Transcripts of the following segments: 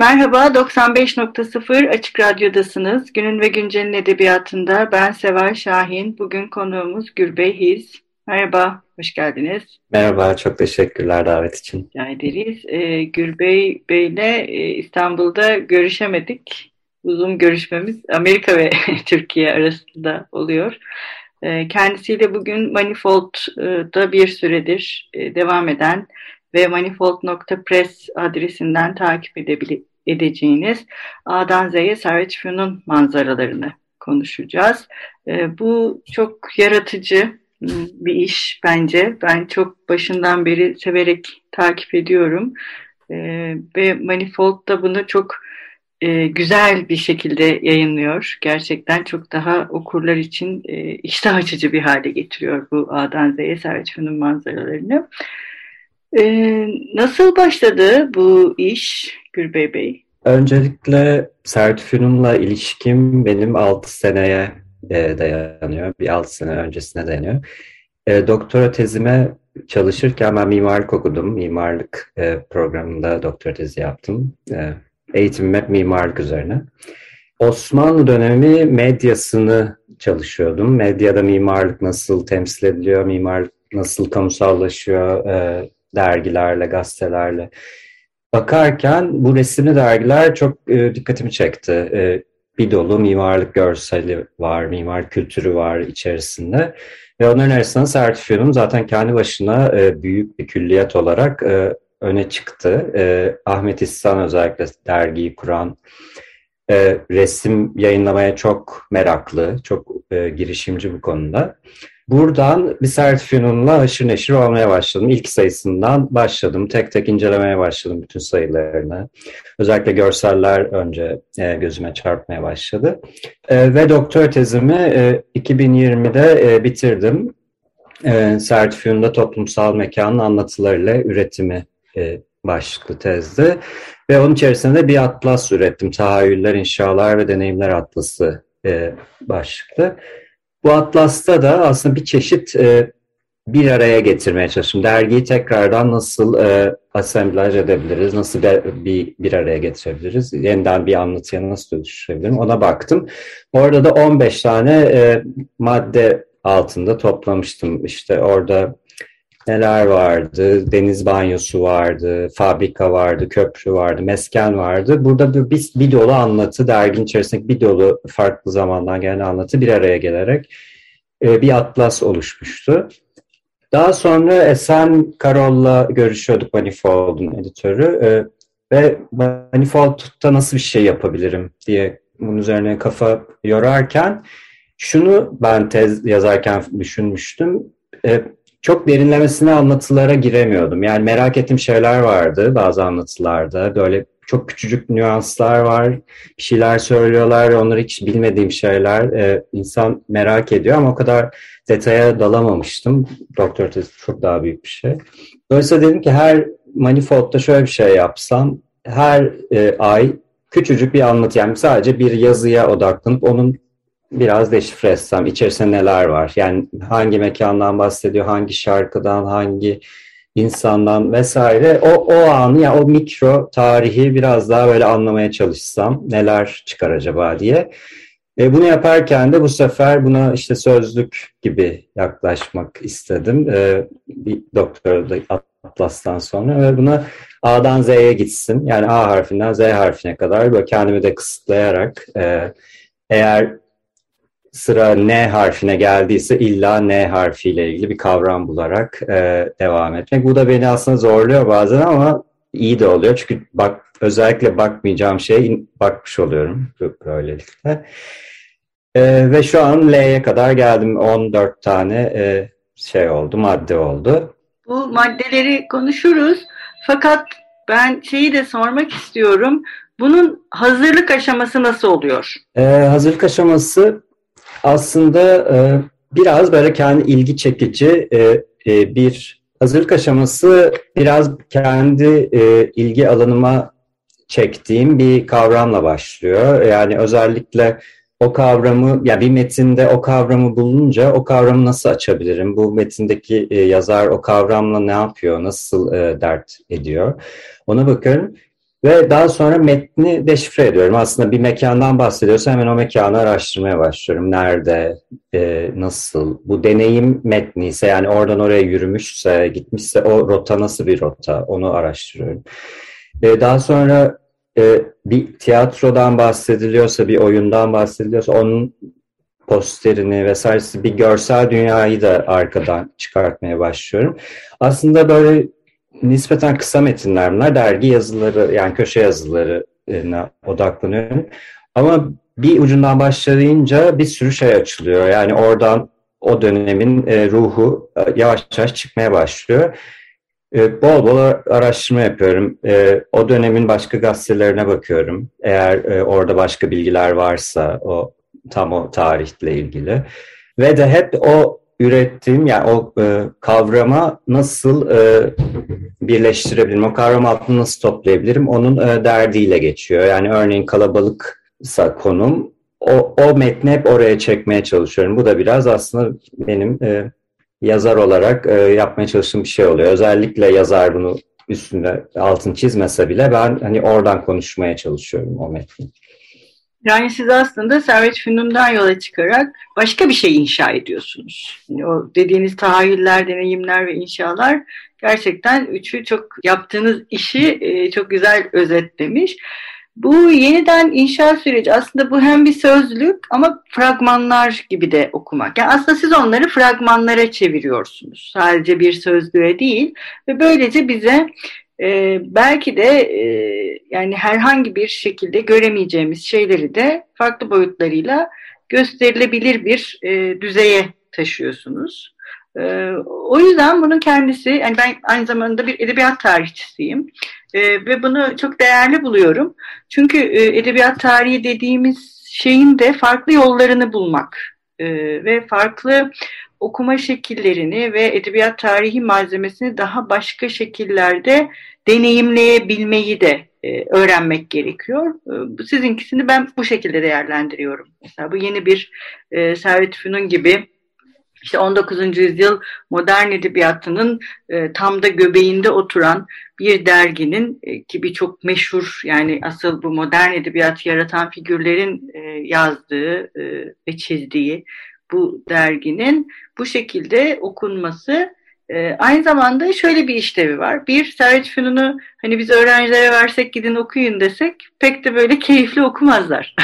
Merhaba, 95.0 Açık Radyo'dasınız. Günün ve Güncel'in edebiyatında ben Seval Şahin. Bugün konuğumuz Gürbey Hiz. Merhaba, hoş geldiniz. Merhaba, çok teşekkürler davet için. Rica ederiz. Ee, Gürbey Bey'le e, İstanbul'da görüşemedik. Uzun görüşmemiz Amerika ve Türkiye arasında oluyor. Ee, kendisiyle bugün Manifold'da bir süredir e, devam eden ve manifold.press adresinden takip edeceğiniz A'dan Z'ye Servet Fünun manzaralarını konuşacağız. Ee, bu çok yaratıcı, bir iş bence. Ben çok başından beri severek takip ediyorum. Ee, ve Manifold da bunu çok e, güzel bir şekilde yayınlıyor. Gerçekten çok daha okurlar için e, iştah açıcı bir hale getiriyor bu A'dan Z'ye Servet Fünun manzaralarını. Ee, nasıl başladı bu iş Gürbey Bey? Öncelikle Servet Fünun'la ilişkim benim 6 seneye e, dayanıyor. Bir 6 sene öncesine dayanıyor. E, doktora tezime çalışırken ben mimarlık okudum. Mimarlık e, programında doktora tezi yaptım. E, eğitimim hep mimarlık üzerine. Osmanlı dönemi medyasını çalışıyordum. Medyada mimarlık nasıl temsil ediliyor, mimarlık nasıl kamusallaşıyor e, dergilerle, gazetelerle. Bakarken bu resimli dergiler çok e, dikkatimi çekti. E, bir dolu mimarlık görseli var, mimar kültürü var içerisinde. Ve onların arasında sertifikanım zaten kendi başına e, büyük bir külliyat olarak e, öne çıktı. E, Ahmet İhsan özellikle dergiyi kuran e, resim yayınlamaya çok meraklı, çok e, girişimci bu konuda. Buradan bir sertifinonla aşırı neşir olmaya başladım. İlk sayısından başladım. Tek tek incelemeye başladım bütün sayılarını. Özellikle görseller önce e, gözüme çarpmaya başladı. E, ve doktor tezimi e, 2020'de e, bitirdim. E, Sertifinonda toplumsal mekanın anlatılarıyla üretimi başlıklı tezdi. Ve onun içerisinde bir atlas ürettim. Tahayyüller, inşalar ve deneyimler atlası e, başlıklı. Bu atlasta da aslında bir çeşit e, bir araya getirmeye çalıştım. Dergiyi tekrardan nasıl e, asemblaj edebiliriz, nasıl bir, bir, bir araya getirebiliriz, yeniden bir anlatıya nasıl dönüştürebilirim ona baktım. Orada da 15 tane e, madde altında toplamıştım. İşte orada neler vardı? Deniz banyosu vardı, fabrika vardı, köprü vardı, mesken vardı. Burada bir, bir dolu anlatı, dergin içerisindeki bir dolu farklı zamandan gelen anlatı bir araya gelerek e, bir atlas oluşmuştu. Daha sonra Esen Karol'la görüşüyorduk Manifold'un editörü e, ve Manifold'da nasıl bir şey yapabilirim diye bunun üzerine kafa yorarken şunu ben tez yazarken düşünmüştüm. E, çok derinlemesine anlatılara giremiyordum. Yani merak ettiğim şeyler vardı bazı anlatılarda. Böyle çok küçücük nüanslar var. Bir şeyler söylüyorlar. Onları hiç bilmediğim şeyler. Ee, insan merak ediyor ama o kadar detaya dalamamıştım. Doktor tezi çok daha büyük bir şey. Dolayısıyla dedim ki her manifoldda şöyle bir şey yapsam her e, ay küçücük bir anlatı yani sadece bir yazıya odaklanıp onun biraz deşifre etsem içerisinde neler var? Yani hangi mekandan bahsediyor, hangi şarkıdan, hangi insandan vesaire. O, o anı yani o mikro tarihi biraz daha böyle anlamaya çalışsam neler çıkar acaba diye. E, bunu yaparken de bu sefer buna işte sözlük gibi yaklaşmak istedim. E, bir doktorda Atlas'tan sonra ve buna A'dan Z'ye gitsin. Yani A harfinden Z harfine kadar böyle kendimi de kısıtlayarak e, eğer sıra N harfine geldiyse illa N harfiyle ilgili bir kavram bularak e, devam etmek. Bu da beni aslında zorluyor bazen ama iyi de oluyor. Çünkü bak özellikle bakmayacağım şey bakmış oluyorum böylelikle. E, ve şu an L'ye kadar geldim. 14 tane e, şey oldu, madde oldu. Bu maddeleri konuşuruz. Fakat ben şeyi de sormak istiyorum. Bunun hazırlık aşaması nasıl oluyor? E, hazırlık aşaması aslında e, biraz böyle kendi ilgi çekici e, e, bir hazırlık aşaması biraz kendi e, ilgi alanıma çektiğim bir kavramla başlıyor. Yani özellikle o kavramı, ya bir metinde o kavramı bulunca o kavramı nasıl açabilirim? Bu metindeki e, yazar o kavramla ne yapıyor, nasıl e, dert ediyor? Ona bakıyorum. Ve daha sonra metni deşifre ediyorum. Aslında bir mekandan bahsediyorsa hemen o mekanı araştırmaya başlıyorum. Nerede, e, nasıl, bu deneyim metni ise yani oradan oraya yürümüşse, gitmişse o rota nasıl bir rota onu araştırıyorum. E, daha sonra e, bir tiyatrodan bahsediliyorsa, bir oyundan bahsediliyorsa onun posterini vesairesi bir görsel dünyayı da arkadan çıkartmaya başlıyorum. Aslında böyle nispeten kısa metinler bunlar. Dergi yazıları yani köşe yazılarına odaklanıyorum. Ama bir ucundan başlayınca bir sürü şey açılıyor. Yani oradan o dönemin e, ruhu e, yavaş yavaş çıkmaya başlıyor. E, bol bol araştırma yapıyorum. O dönemin başka gazetelerine bakıyorum. Eğer orada başka bilgiler varsa o tam o tarihle ilgili. Ve de hep o ürettiğim yani o e, kavrama nasıl e, birleştirebilirim, o kavram altını nasıl toplayabilirim onun e, derdiyle geçiyor. Yani örneğin kalabalıksa konum o, o metni hep oraya çekmeye çalışıyorum. Bu da biraz aslında benim e, yazar olarak e, yapmaya çalıştığım bir şey oluyor. Özellikle yazar bunu üstünde altın çizmese bile ben hani oradan konuşmaya çalışıyorum o metni. Yani siz aslında Servet Fünun'dan yola çıkarak başka bir şey inşa ediyorsunuz. Yani o dediğiniz tahayyüller, deneyimler ve inşalar gerçekten üçü çok yaptığınız işi e, çok güzel özetlemiş. Bu yeniden inşa süreci aslında bu hem bir sözlük ama fragmanlar gibi de okumak. Yani aslında siz onları fragmanlara çeviriyorsunuz. Sadece bir sözlüğe değil ve böylece bize e, belki de e, yani herhangi bir şekilde göremeyeceğimiz şeyleri de farklı boyutlarıyla gösterilebilir bir e, düzeye taşıyorsunuz. E, o yüzden bunun kendisi, yani ben aynı zamanda bir edebiyat tarihçisiyim e, ve bunu çok değerli buluyorum. Çünkü e, edebiyat tarihi dediğimiz şeyin de farklı yollarını bulmak e, ve farklı okuma şekillerini ve edebiyat tarihi malzemesini daha başka şekillerde deneyimleyebilmeyi de e, öğrenmek gerekiyor. E, sizinkisini ben bu şekilde değerlendiriyorum. Mesela bu yeni bir e, Servet Fünun gibi işte 19. yüzyıl modern edebiyatının e, tam da göbeğinde oturan bir derginin e, ki birçok meşhur yani asıl bu modern edebiyatı yaratan figürlerin yazdığı ve çizdiği bu derginin bu şekilde okunması e, aynı zamanda şöyle bir işlevi var. Bir, Servet Fünun'u hani biz öğrencilere versek gidin okuyun desek pek de böyle keyifli okumazlar.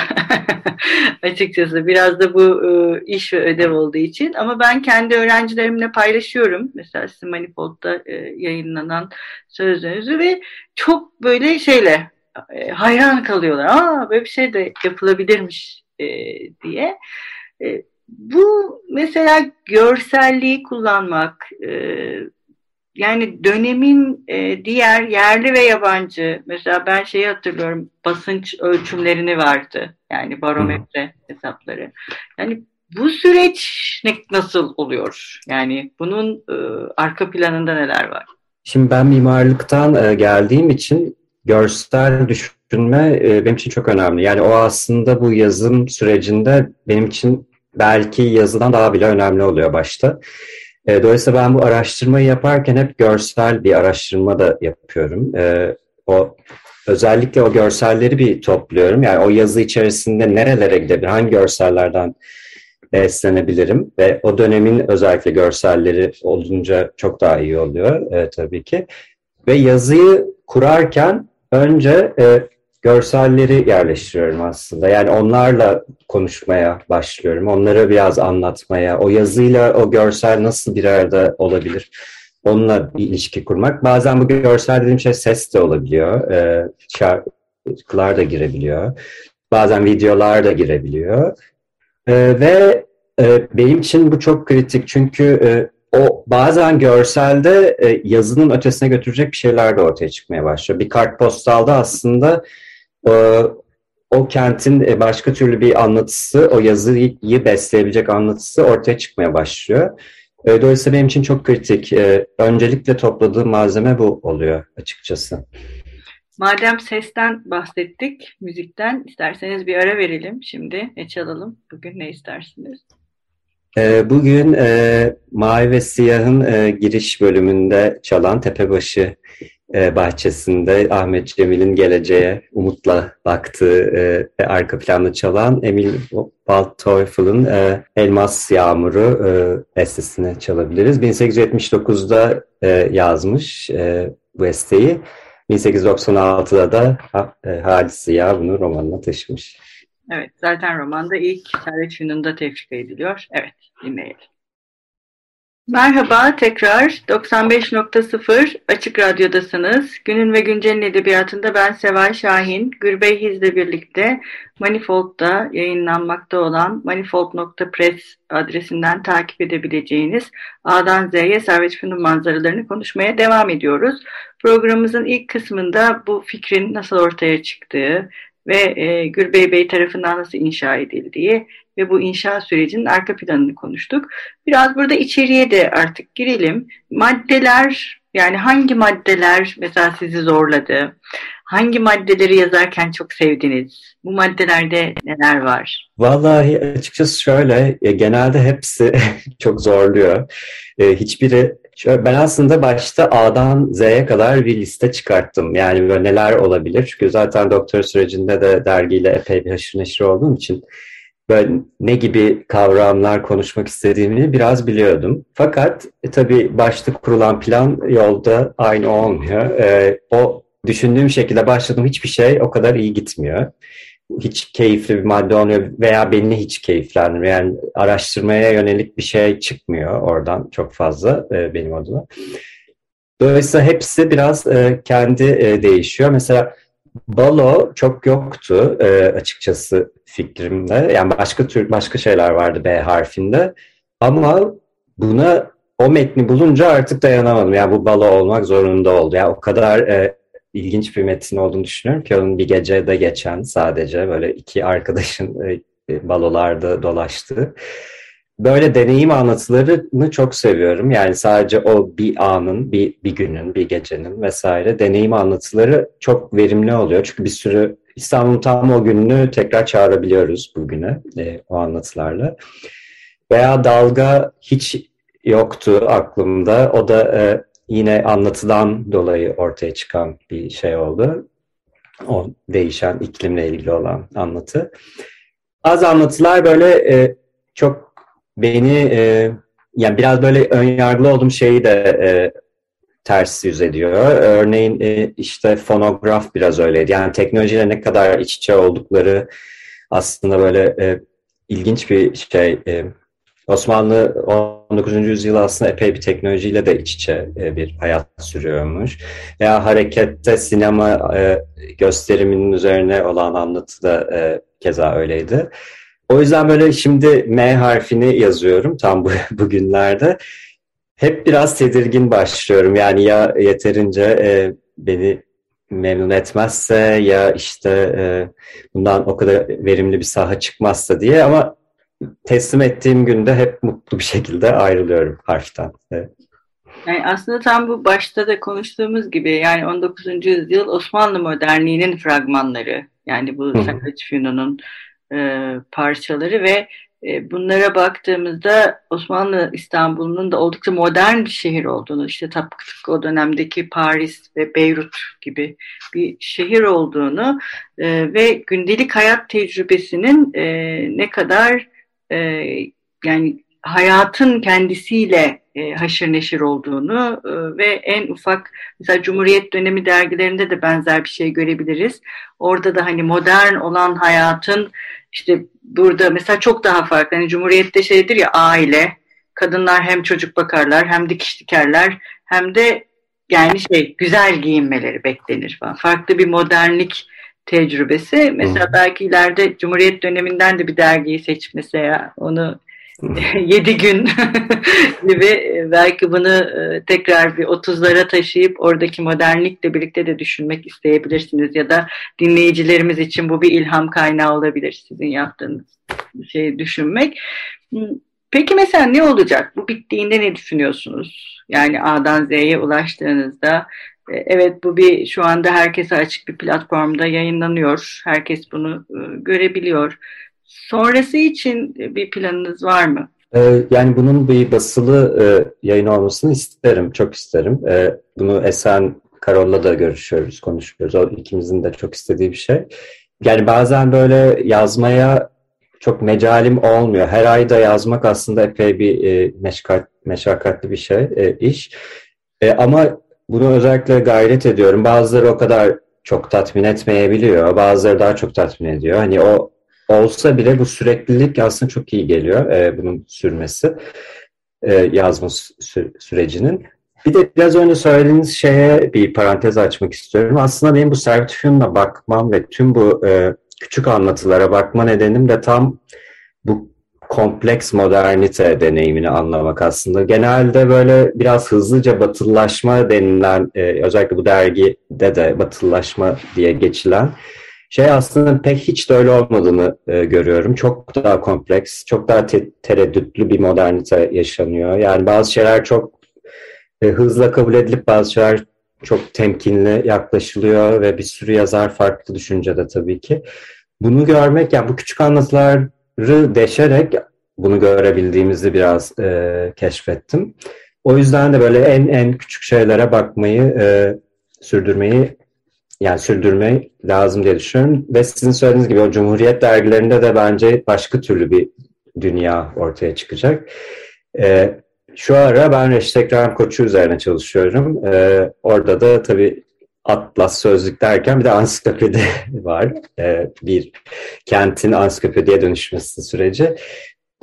Açıkçası biraz da bu e, iş ve ödev olduğu için. Ama ben kendi öğrencilerimle paylaşıyorum. Mesela sizin Manifold'da e, yayınlanan sözünüzü ve çok böyle şeyle e, hayran kalıyorlar. Aa böyle bir şey de yapılabilirmiş e, diye. E, bu mesela görselliği kullanmak, e, yani dönemin e, diğer yerli ve yabancı, mesela ben şeyi hatırlıyorum, basınç ölçümlerini vardı. Yani barometre hesapları. Yani bu süreç nasıl oluyor? Yani bunun e, arka planında neler var? Şimdi ben mimarlıktan e, geldiğim için görsel düşünme e, benim için çok önemli. Yani o aslında bu yazım sürecinde benim için belki yazıdan daha bile önemli oluyor başta. E, dolayısıyla ben bu araştırmayı yaparken hep görsel bir araştırma da yapıyorum. E, o özellikle o görselleri bir topluyorum. Yani o yazı içerisinde nerelere gidebilir, hangi görsellerden beslenebilirim ve o dönemin özellikle görselleri olunca çok daha iyi oluyor e, tabii ki. Ve yazıyı kurarken önce e, görselleri yerleştiriyorum aslında. Yani onlarla konuşmaya başlıyorum. Onlara biraz anlatmaya, o yazıyla o görsel nasıl bir arada olabilir? Onunla bir ilişki kurmak. Bazen bu görsel dediğim şey ses de olabiliyor. Ee, şarkılar da girebiliyor. Bazen videolar da girebiliyor. E, ve e, benim için bu çok kritik çünkü e, o bazen görselde e, yazının ötesine götürecek bir şeyler de ortaya çıkmaya başlıyor. Bir kartpostalda aslında e, o kentin e, başka türlü bir anlatısı, o yazıyı besleyebilecek anlatısı ortaya çıkmaya başlıyor. E, dolayısıyla benim için çok kritik. E, öncelikle topladığım malzeme bu oluyor açıkçası. Madem sesten bahsettik, müzikten isterseniz bir ara verelim şimdi. Ne çalalım? Bugün ne istersiniz? Bugün Mavi ve Siyah'ın giriş bölümünde çalan Tepebaşı bahçesinde Ahmet Cemil'in geleceğe umutla baktığı e, ve arka planda çalan Emil Waldteufel'ın e, Elmas Yağmuru e, bestesini çalabiliriz. 1879'da e, yazmış e, bu esteyi. 1896'da da e, Halis Ziya bunu romanına taşımış. Evet, zaten romanda ilk Servet Fünun'da tefrika ediliyor. Evet, dinleyelim. Merhaba tekrar 95.0 Açık Radyo'dasınız. Günün ve Güncel'in edebiyatında ben Seval Şahin, Gürbey Hiz'le birlikte Manifold'da yayınlanmakta olan manifold.press adresinden takip edebileceğiniz A'dan Z'ye Servet Fünun manzaralarını konuşmaya devam ediyoruz. Programımızın ilk kısmında bu fikrin nasıl ortaya çıktığı, ve e, Gürbey Bey tarafından nasıl inşa edildiği ve bu inşa sürecinin arka planını konuştuk. Biraz burada içeriye de artık girelim. Maddeler yani hangi maddeler mesela sizi zorladı? Hangi maddeleri yazarken çok sevdiniz? Bu maddelerde neler var? Vallahi açıkçası şöyle, genelde hepsi çok zorluyor. E, hiçbiri ben aslında başta A'dan Z'ye kadar bir liste çıkarttım. Yani böyle neler olabilir? Çünkü zaten doktor sürecinde de dergiyle epey bir haşır neşir olduğum için böyle ne gibi kavramlar konuşmak istediğimi biraz biliyordum. Fakat e, tabii başta kurulan plan yolda aynı olmuyor. E, o düşündüğüm şekilde başladığım hiçbir şey o kadar iyi gitmiyor hiç keyifli bir madde olmuyor veya beni hiç keyiflendirmiyor. Yani araştırmaya yönelik bir şey çıkmıyor oradan çok fazla e, benim adıma. Dolayısıyla hepsi biraz e, kendi e, değişiyor. Mesela balo çok yoktu e, açıkçası fikrimde. Yani başka tür başka şeyler vardı B harfinde. Ama buna o metni bulunca artık dayanamadım. Yani bu balo olmak zorunda oldu. Yani o kadar e, ilginç bir metin olduğunu düşünüyorum ki onun bir gecede geçen sadece böyle iki arkadaşın e, balolarda dolaştığı. Böyle deneyim anlatılarını çok seviyorum. Yani sadece o bir anın, bir, bir günün, bir gecenin vesaire deneyim anlatıları çok verimli oluyor. Çünkü bir sürü İstanbul'un tam o gününü tekrar çağırabiliyoruz bugüne e, o anlatılarla. Veya dalga hiç yoktu aklımda. O da e, yine anlatıdan dolayı ortaya çıkan bir şey oldu. O değişen iklimle ilgili olan anlatı. Az anlatılar böyle e, çok beni e, yani biraz böyle ön yargılı olduğum şeyi de e, ters yüz ediyor. Örneğin e, işte fonograf biraz öyleydi. Yani teknolojiyle ne kadar iç içe oldukları aslında böyle e, ilginç bir şey. E, Osmanlı 19. yüzyıl aslında epey bir teknolojiyle de iç içe e, bir hayat sürüyormuş. Ya harekette sinema e, gösteriminin üzerine olan anlatı da e, keza öyleydi. O yüzden böyle şimdi M harfini yazıyorum tam bu bugünlerde. Hep biraz tedirgin başlıyorum. Yani ya yeterince beni memnun etmezse ya işte bundan o kadar verimli bir saha çıkmazsa diye ama teslim ettiğim günde hep mutlu bir şekilde ayrılıyorum harften. Evet. Yani aslında tam bu başta da konuştuğumuz gibi yani 19. yüzyıl Osmanlı modernliğinin fragmanları yani bu Sakat Fünun'un e, parçaları ve e, bunlara baktığımızda Osmanlı İstanbul'un da oldukça modern bir şehir olduğunu işte tıpkı o dönemdeki Paris ve Beyrut gibi bir şehir olduğunu e, ve gündelik hayat tecrübesinin e, ne kadar e, yani hayatın kendisiyle e, haşır neşir olduğunu e, ve en ufak mesela Cumhuriyet dönemi dergilerinde de benzer bir şey görebiliriz. Orada da hani modern olan hayatın işte burada mesela çok daha farklı. Hani Cumhuriyet'te şeydir ya aile, kadınlar hem çocuk bakarlar hem dikiş dikerler hem de yani şey güzel giyinmeleri beklenir falan. Farklı bir modernlik tecrübesi. Mesela Hı. belki ileride Cumhuriyet döneminden de bir dergiyi seçip mesela onu yedi gün gibi belki bunu e, tekrar bir otuzlara taşıyıp oradaki modernlikle birlikte de düşünmek isteyebilirsiniz ya da dinleyicilerimiz için bu bir ilham kaynağı olabilir sizin yaptığınız şeyi düşünmek. Peki mesela ne olacak? Bu bittiğinde ne düşünüyorsunuz? Yani A'dan Z'ye ulaştığınızda e, evet bu bir şu anda herkese açık bir platformda yayınlanıyor. Herkes bunu e, görebiliyor. Sonrası için bir planınız var mı? Ee, yani bunun bir basılı e, yayın olmasını isterim, çok isterim. Bunu Esen Karol'la da görüşüyoruz, konuşuyoruz. O ikimizin de çok istediği bir şey. Yani bazen böyle yazmaya çok mecalim olmuyor. Her ayda yazmak aslında epey bir e, meşakkat, meşakkatli bir şey, e, iş. E, ama bunu özellikle gayret ediyorum. Bazıları o kadar çok tatmin etmeyebiliyor. Bazıları daha çok tatmin ediyor. Hani o olsa bile bu süreklilik aslında çok iyi geliyor. E, bunun sürmesi, e, yazma sü sürecinin. Bir de biraz önce söylediğiniz şeye bir parantez açmak istiyorum. Aslında benim bu sertifikatına bakmam ve tüm bu e, küçük anlatılara bakma nedenim de tam bu kompleks modernite deneyimini anlamak aslında. Genelde böyle biraz hızlıca batıllaşma denilen, e, özellikle bu dergide de batıllaşma diye geçilen şey aslında pek hiç de öyle olmadığını e, görüyorum. Çok daha kompleks, çok daha te tereddütlü bir modernite yaşanıyor. Yani bazı şeyler çok e, hızla kabul edilip bazı şeyler çok temkinli yaklaşılıyor ve bir sürü yazar farklı düşüncede tabii ki. Bunu görmek, yani bu küçük anlatıları deşerek bunu görebildiğimizi biraz e, keşfettim. O yüzden de böyle en en küçük şeylere bakmayı, e, sürdürmeyi yani sürdürmeyi lazım diye düşünüyorum. Ve sizin söylediğiniz gibi o Cumhuriyet dergilerinde de bence başka türlü bir dünya ortaya çıkacak. E, şu ara ben Reşit Ekrem Koçu üzerine çalışıyorum. Ee, orada da tabii Atlas sözlük derken bir de ansiklopedi var. Ee, bir kentin ansiklopediye dönüşmesi süreci.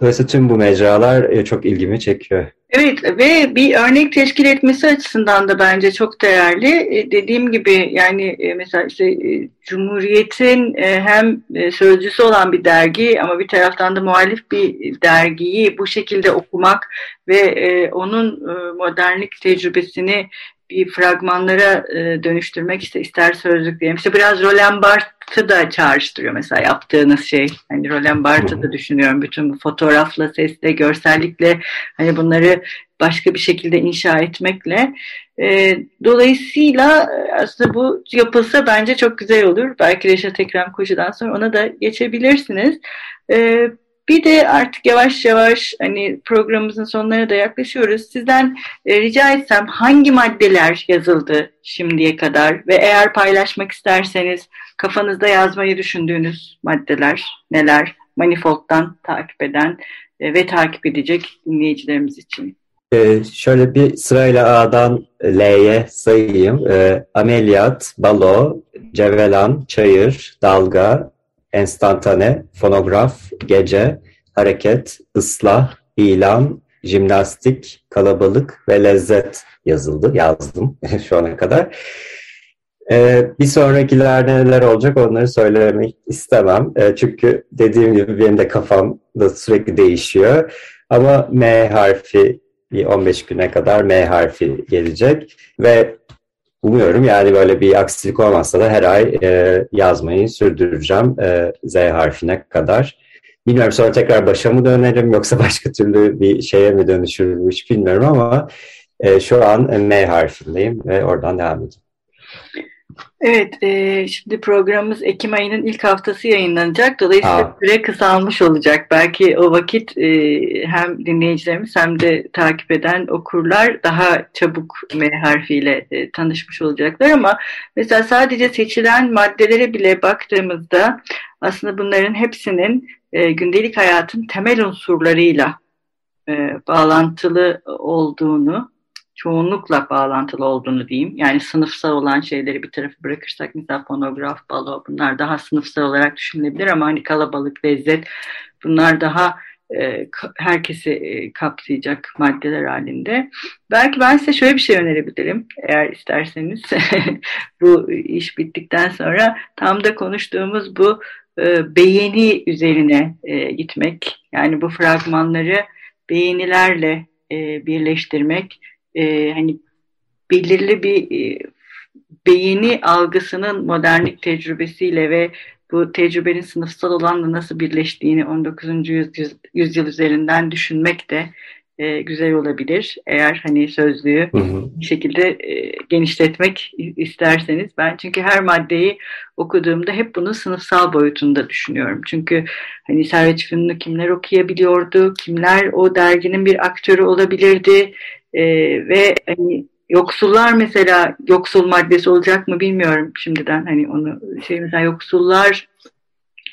Dolayısıyla tüm bu mecralar e, çok ilgimi çekiyor. Evet ve bir örnek teşkil etmesi açısından da bence çok değerli. E, dediğim gibi yani e, mesela işte Cumhuriyet'in hem sözcüsü olan bir dergi ama bir taraftan da muhalif bir dergiyi bu şekilde okumak ve onun modernlik tecrübesini bir fragmanlara e, dönüştürmek işte ister sözlük diyelim. İşte biraz Roland Barthes'ı da çağrıştırıyor mesela yaptığınız şey. Hani Roland Barthes'ı da düşünüyorum. Bütün bu fotoğrafla, sesle, görsellikle hani bunları başka bir şekilde inşa etmekle. E, dolayısıyla e, aslında bu yapılsa bence çok güzel olur. Belki Reşat Ekrem Koçu'dan sonra ona da geçebilirsiniz. E, bir de artık yavaş yavaş hani programımızın sonlarına da yaklaşıyoruz. Sizden e, rica etsem hangi maddeler yazıldı şimdiye kadar ve eğer paylaşmak isterseniz kafanızda yazmayı düşündüğünüz maddeler neler? Manifold'dan takip eden e, ve takip edecek dinleyicilerimiz için. Ee, şöyle bir sırayla A'dan L'ye sayayım. Ee, ameliyat, balo, cevelan, çayır, dalga, enstantane, fonograf, gece, hareket, ıslah, ilan, jimnastik, kalabalık ve lezzet yazıldı. Yazdım şu ana kadar. Ee, bir sonrakilerde neler olacak onları söylemek istemem. Ee, çünkü dediğim gibi benim de kafam da sürekli değişiyor. Ama M harfi bir 15 güne kadar M harfi gelecek ve umuyorum yani böyle bir aksilik olmazsa da her ay e, yazmayı sürdüreceğim e, Z harfine kadar. Bilmiyorum sonra tekrar başa mı dönerim yoksa başka türlü bir şeye mi dönüşür hiç bilmiyorum ama e, şu an M harfindeyim ve oradan devam edeceğim. Evet, e, şimdi programımız Ekim ayının ilk haftası yayınlanacak. Dolayısıyla Aa. süre kısalmış olacak. Belki o vakit e, hem dinleyicilerimiz hem de takip eden okurlar daha çabuk M harfiyle e, tanışmış olacaklar. Ama mesela sadece seçilen maddelere bile baktığımızda aslında bunların hepsinin e, gündelik hayatın temel unsurlarıyla e, bağlantılı olduğunu çoğunlukla bağlantılı olduğunu diyeyim. Yani sınıfsal olan şeyleri bir tarafa bırakırsak mesela fonograf, balo bunlar daha sınıfsal olarak düşünülebilir ama hani kalabalık, lezzet bunlar daha e, herkesi e, kapsayacak maddeler halinde. Belki ben size şöyle bir şey önerebilirim eğer isterseniz bu iş bittikten sonra tam da konuştuğumuz bu e, beğeni üzerine e, gitmek. Yani bu fragmanları beğenilerle e, birleştirmek. E, hani belirli bir e, beğeni algısının modernlik tecrübesiyle ve bu tecrübenin sınıfsal olanla nasıl birleştiğini 19. yüzyıl, yüzyıl üzerinden düşünmek de e, güzel olabilir. Eğer hani sözlüğü hı hı. bir şekilde e, genişletmek isterseniz. Ben çünkü her maddeyi okuduğumda hep bunu sınıfsal boyutunda düşünüyorum. Çünkü hani Servet Fünun'u kimler okuyabiliyordu, kimler o derginin bir aktörü olabilirdi e, ve hani Yoksullar mesela yoksul maddesi olacak mı bilmiyorum şimdiden hani onu şey mesela yoksullar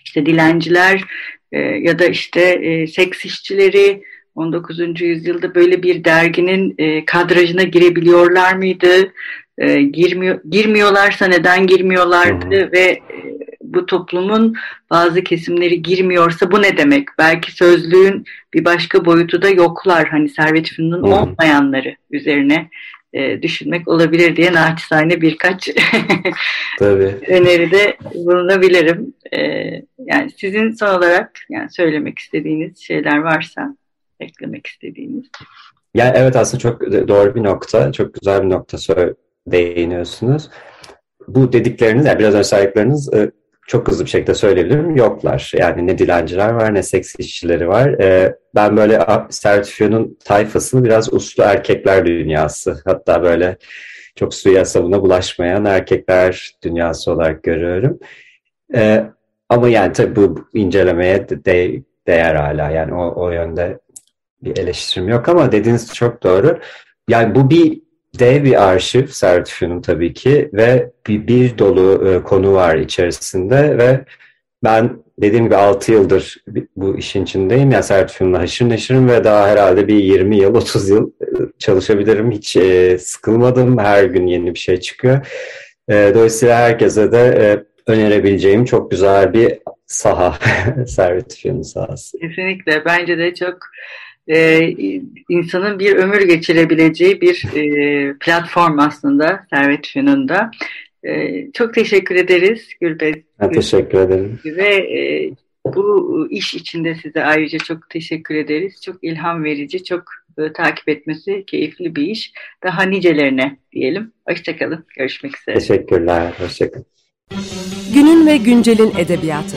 işte dilenciler e, ya da işte e, seks işçileri 19. yüzyılda böyle bir derginin e, kadrajına girebiliyorlar mıydı? E, girmiyor girmiyorlarsa neden girmiyorlardı hı hı. ve e, bu toplumun bazı kesimleri girmiyorsa bu ne demek? Belki sözlüğün bir başka boyutu da yoklar. Hani Servet Fünun'un olmayanları üzerine e, düşünmek olabilir diye naçizane birkaç Tabii. öneride bulunabilirim. E, yani sizin son olarak yani söylemek istediğiniz şeyler varsa eklemek istediğiniz. Yani evet aslında çok doğru bir nokta, çok güzel bir nokta değiniyorsunuz. Bu dedikleriniz, yani biraz önce saydıklarınız e, çok hızlı bir şekilde söyleyebilirim. Yoklar. Yani ne dilenciler var ne seks işçileri var. Ee, ben böyle Sertifiyon'un tayfasını biraz uslu erkekler dünyası. Hatta böyle çok suya sabuna bulaşmayan erkekler dünyası olarak görüyorum. Ee, ama yani tabii bu incelemeye de, değer hala. Yani o, o yönde bir eleştirim yok ama dediğiniz çok doğru. Yani bu bir dev bir arşiv Sertifü'nün tabii ki ve bir, bir dolu e, konu var içerisinde ve ben dediğim gibi 6 yıldır bu işin içindeyim. Yani Sertifü'nünle haşır neşirim ve daha herhalde bir 20 yıl, 30 yıl e, çalışabilirim. Hiç e, sıkılmadım. Her gün yeni bir şey çıkıyor. E, dolayısıyla herkese de e, önerebileceğim çok güzel bir saha Sertifü'nün sahası. Kesinlikle. Bence de çok e, insanın bir ömür geçirebileceği bir e, platform aslında Servet Fünun'da. E, çok teşekkür ederiz Gülbez. Ben teşekkür ederim. Ve e, bu iş içinde size ayrıca çok teşekkür ederiz. Çok ilham verici, çok e, takip etmesi keyifli bir iş. Daha nicelerine diyelim. Hoşçakalın. Görüşmek üzere. Teşekkürler. Hoşçakalın. Günün ve güncelin edebiyatı.